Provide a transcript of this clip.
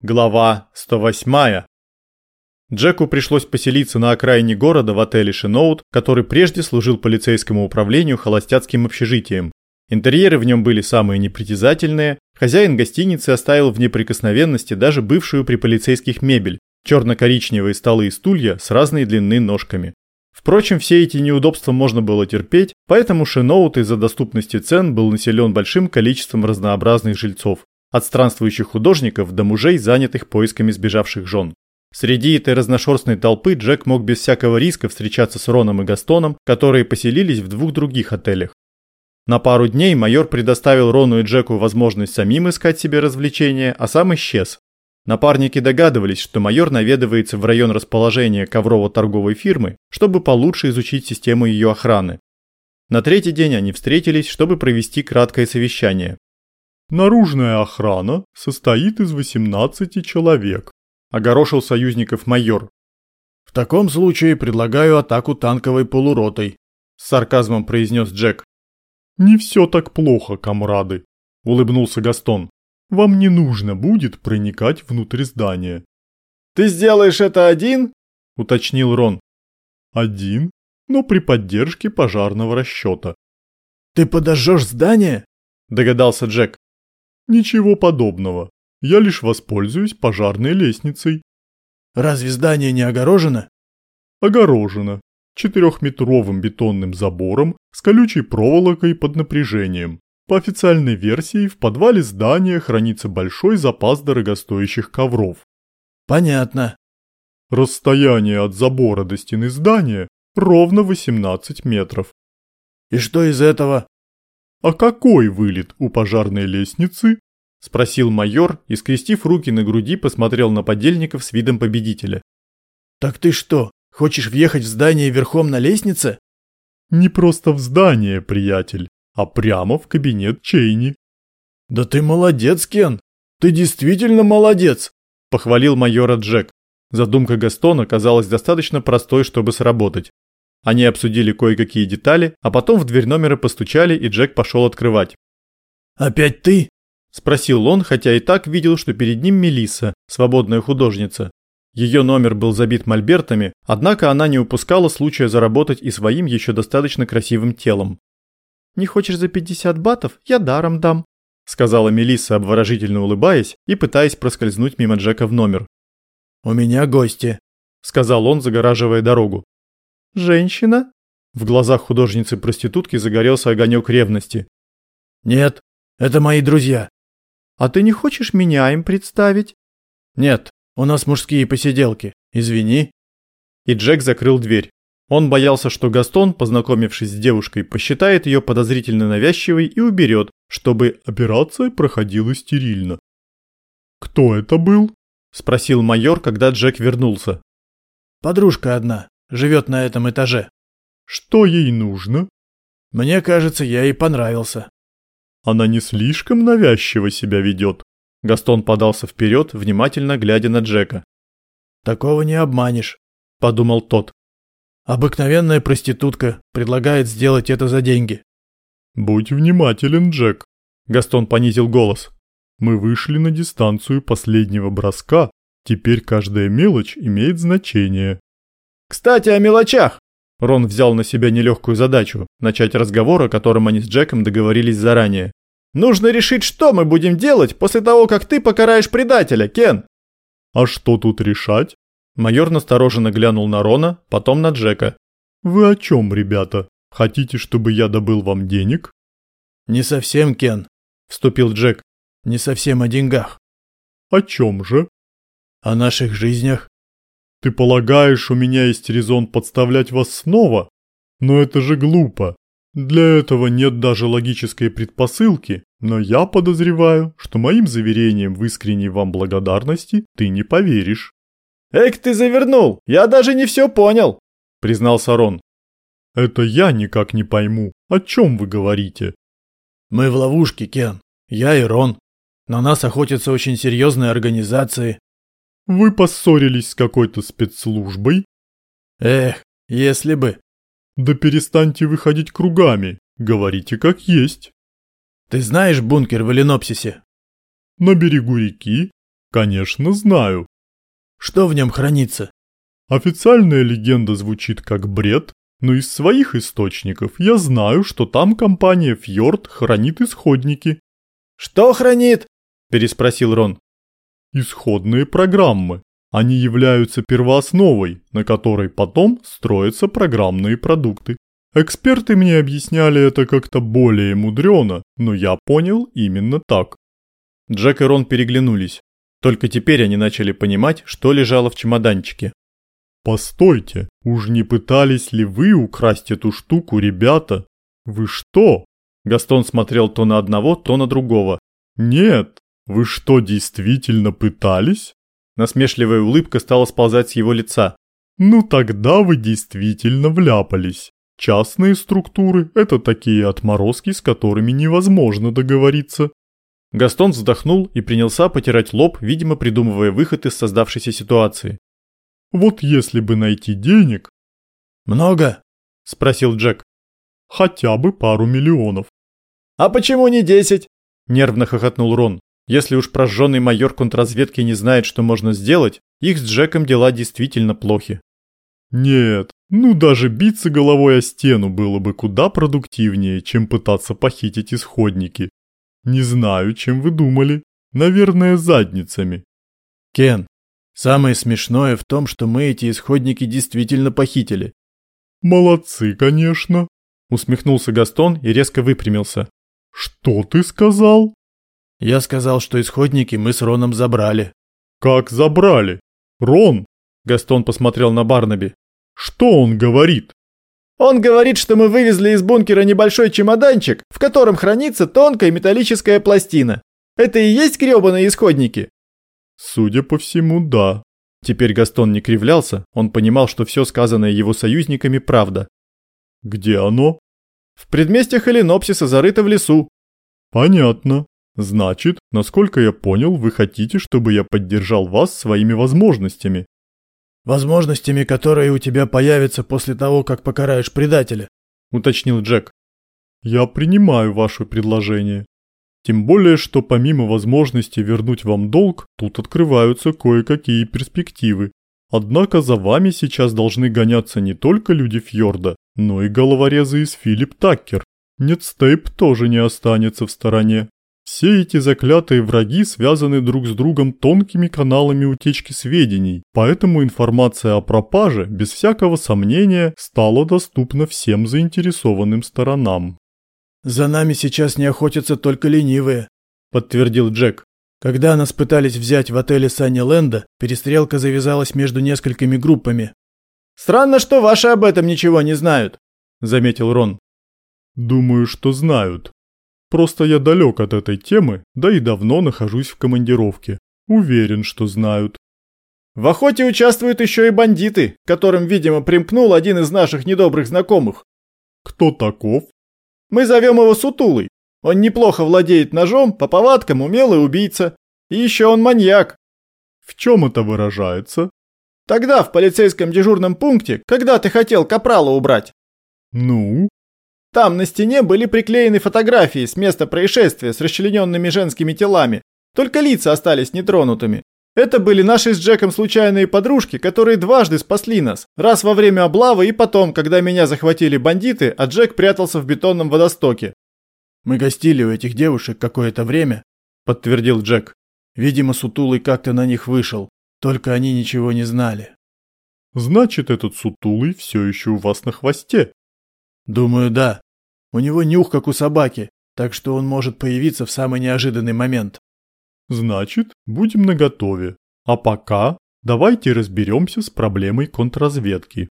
Глава 108. Джеку пришлось поселиться на окраине города в отеле Шиноут, который прежде служил полицейскому управлению холостяцким общежитием. Интерьеры в нем были самые непритязательные, хозяин гостиницы оставил в неприкосновенности даже бывшую при полицейских мебель, черно-коричневые столы и стулья с разной длины ножками. Впрочем, все эти неудобства можно было терпеть, поэтому Шиноут из-за доступности цен был населен большим количеством разнообразных жильцов, от странствующих художников до мужей, занятых поисками сбежавших жен. Среди этой разношерстной толпы Джек мог без всякого риска встречаться с Роном и Gaстоном, которые поселились в двух других отелях. На пару дней майор предоставил Рону и Джеку возможность самим искать себе развлечения, а сам исчез. Напарники догадывались, что майор наведывается в район расположения коврово-торговой фирмы, чтобы получше изучить систему ее охраны. На третий день они встретились, чтобы провести краткое совещание. Наружная охрана состоит из 18 человек, огорошил союзников майор. В таком случае предлагаю атаку танковой полуротой, с сарказмом произнес Джек. Не все так плохо, комрады, улыбнулся Гастон. Вам не нужно будет проникать внутрь здания. Ты сделаешь это один? уточнил Рон. Один, но при поддержке пожарного расчета. Ты подожжешь здание? догадался Джек. Ничего подобного. Я лишь воспользуюсь пожарной лестницей. Разве здание не огорожено? Огорожено. Четырехметровым бетонным забором с колючей проволокой под напряжением. По официальной версии, в подвале здания хранится большой запас дорогостоящих ковров. Понятно. Расстояние от забора до стены здания ровно 18 метров. И что из этого? «А какой вылет у пожарной лестницы?» – спросил майор и, скрестив руки на груди, посмотрел на подельников с видом победителя. «Так ты что, хочешь въехать в здание верхом на лестнице?» «Не просто в здание, приятель, а прямо в кабинет Чейни». «Да ты молодец, Кен! Ты действительно молодец!» – похвалил майора Джек. Задумка Гастона казалась достаточно простой, чтобы сработать. Они обсудили кое-какие детали, а потом в дверь номера постучали, и Джек пошел открывать. «Опять ты?» – спросил он, хотя и так видел, что перед ним Мелисса, свободная художница. Ее номер был забит мольбертами, однако она не упускала случая заработать и своим еще достаточно красивым телом. «Не хочешь за 50 батов? Я даром дам», – сказала Мелисса, обворожительно улыбаясь и пытаясь проскользнуть мимо Джека в номер. «У меня гости», – сказал он, загораживая дорогу. Женщина? В глазах художницы-проститутки загорелся огонек ревности. Нет, это мои друзья. А ты не хочешь меня им представить? Нет, у нас мужские посиделки. Извини. И Джек закрыл дверь. Он боялся, что Гастон, познакомившись с девушкой, посчитает ее подозрительно навязчивой и уберет, чтобы операция проходила стерильно. «Кто это был?» – спросил майор, когда Джек вернулся. «Подружка одна. Живет на этом этаже. Что ей нужно? Мне кажется, я ей понравился. Она не слишком навязчиво себя ведет. Гастон подался вперед, внимательно глядя на Джека. Такого не обманешь, подумал тот. Обыкновенная проститутка предлагает сделать это за деньги. Будь внимателен, Джек. Гастон понизил голос. Мы вышли на дистанцию последнего броска. Теперь каждая мелочь имеет значение. Кстати, о мелочах. Рон взял на себя нелегкую задачу – начать разговор, о котором они с Джеком договорились заранее. «Нужно решить, что мы будем делать после того, как ты покараешь предателя, Кен!» «А что тут решать?» Майор настороженно глянул на Рона, потом на Джека. «Вы о чем, ребята? Хотите, чтобы я добыл вам денег?» «Не совсем, Кен», – вступил Джек. «Не совсем о деньгах». «О чем же?» «О наших жизнях». Ты полагаешь, у меня есть резон подставлять вас снова? Но это же глупо. Для этого нет даже логической предпосылки, но я подозреваю, что моим заверением в искренней вам благодарности ты не поверишь. «Эк, ты завернул! Я даже не все понял!» – признался Рон. «Это я никак не пойму. О чем вы говорите?» «Мы в ловушке, Кен. Я и Рон. На нас охотятся очень серьезные организации. Вы поссорились с какой-то спецслужбой? Эх, если бы. Да перестаньте выходить кругами, говорите как есть. Ты знаешь бункер в Эленопсисе? На берегу реки? Конечно, знаю. Что в нем хранится? Официальная легенда звучит как бред, но из своих источников я знаю, что там компания Фьорд хранит исходники. «Что хранит?» – переспросил Рон. Исходные программы. Они являются первоосновой, на которой потом строятся программные продукты. Эксперты мне объясняли это как-то более мудрено, но я понял именно так. Джек и Рон переглянулись. Только теперь они начали понимать, что лежало в чемоданчике. «Постойте, уж не пытались ли вы украсть эту штуку, ребята? Вы что?» Гастон смотрел то на одного, то на другого. «Нет, вы что, действительно пытались?» Насмешливая улыбка стала сползать с его лица. «Ну тогда вы действительно вляпались. Частные структуры – это такие отморозки, с которыми невозможно договориться. Гастон вздохнул и принялся потирать лоб, видимо, придумывая выход из создавшейся ситуации. «Вот если бы найти денег...» «Много?» – спросил Джек. «Хотя бы пару миллионов». «А почему не десять?» – нервно хохотнул Рон. Если уж прожженный майор контрразведки не знает, что можно сделать, их с Джеком дела действительно плохи. Нет, ну даже биться головой о стену было бы куда продуктивнее, чем пытаться похитить исходники. Не знаю, чем вы думали. Наверное, задницами. Кен, самое смешное в том, что мы эти исходники действительно похитили. Молодцы, конечно. Усмехнулся Гастон и резко выпрямился. Что ты сказал? Я сказал, что исходники мы с Роном забрали. Как забрали? Рон? Гастон посмотрел на Барнаби. Что он говорит? Он говорит, что мы вывезли из бункера небольшой чемоданчик, в котором хранится тонкая металлическая пластина. Это и есть грёбаные исходники? Судя по всему, да. Теперь Гастон не кривлялся, он понимал, что все сказанное его союзниками правда. Где оно? В предместьях Эленопсиса зарыто в лесу. Понятно. Значит, насколько я понял, вы хотите, чтобы я поддержал вас своими возможностями. Возможностями, которые у тебя появятся после того, как покараешь предателя, уточнил Джек. Я принимаю ваше предложение. Тем более, что помимо возможности вернуть вам долг, тут открываются кое-какие перспективы. Однако за вами сейчас должны гоняться не только люди Фьорда, но и головорезы из Филипп Таккер. Нет, Стейп тоже не останется в стороне. Все эти заклятые враги связаны друг с другом тонкими каналами утечки сведений, поэтому информация о пропаже, без всякого сомнения, стала доступна всем заинтересованным сторонам. «За нами сейчас не охотятся только ленивые», – подтвердил Джек. «Когда нас пытались взять в отеле Санни Лэнда, перестрелка завязалась между несколькими группами». «Странно, что ваши об этом ничего не знают», – заметил Рон. «Думаю, что знают», Просто я далек от этой темы, да и давно нахожусь в командировке. Уверен, что знают. В охоте участвуют еще и бандиты, которым, видимо, примкнул один из наших недобрых знакомых. Кто таков? Мы зовем его Сутулый. Он неплохо владеет ножом, по повадкам умелый убийца. И еще он маньяк. В чем это выражается? Тогда в полицейском дежурном пункте, когда ты хотел капрала убрать. Ну? Там на стене были приклеены фотографии с места происшествия с расчлененными женскими телами. Только лица остались нетронутыми. Это были наши с Джеком случайные подружки, которые дважды спасли нас. Раз во время облавы и потом, когда меня захватили бандиты, а Джек прятался в бетонном водостоке. «Мы гостили у этих девушек какое-то время», – подтвердил Джек. «Видимо, Сутулый как-то на них вышел. Только они ничего не знали». «Значит, этот Сутулый все еще у вас на хвосте?» Думаю, да. У него нюх, как у собаки, так что он может появиться в самый неожиданный момент. Значит, будем наготове. А пока давайте разберемся с проблемой контрразведки.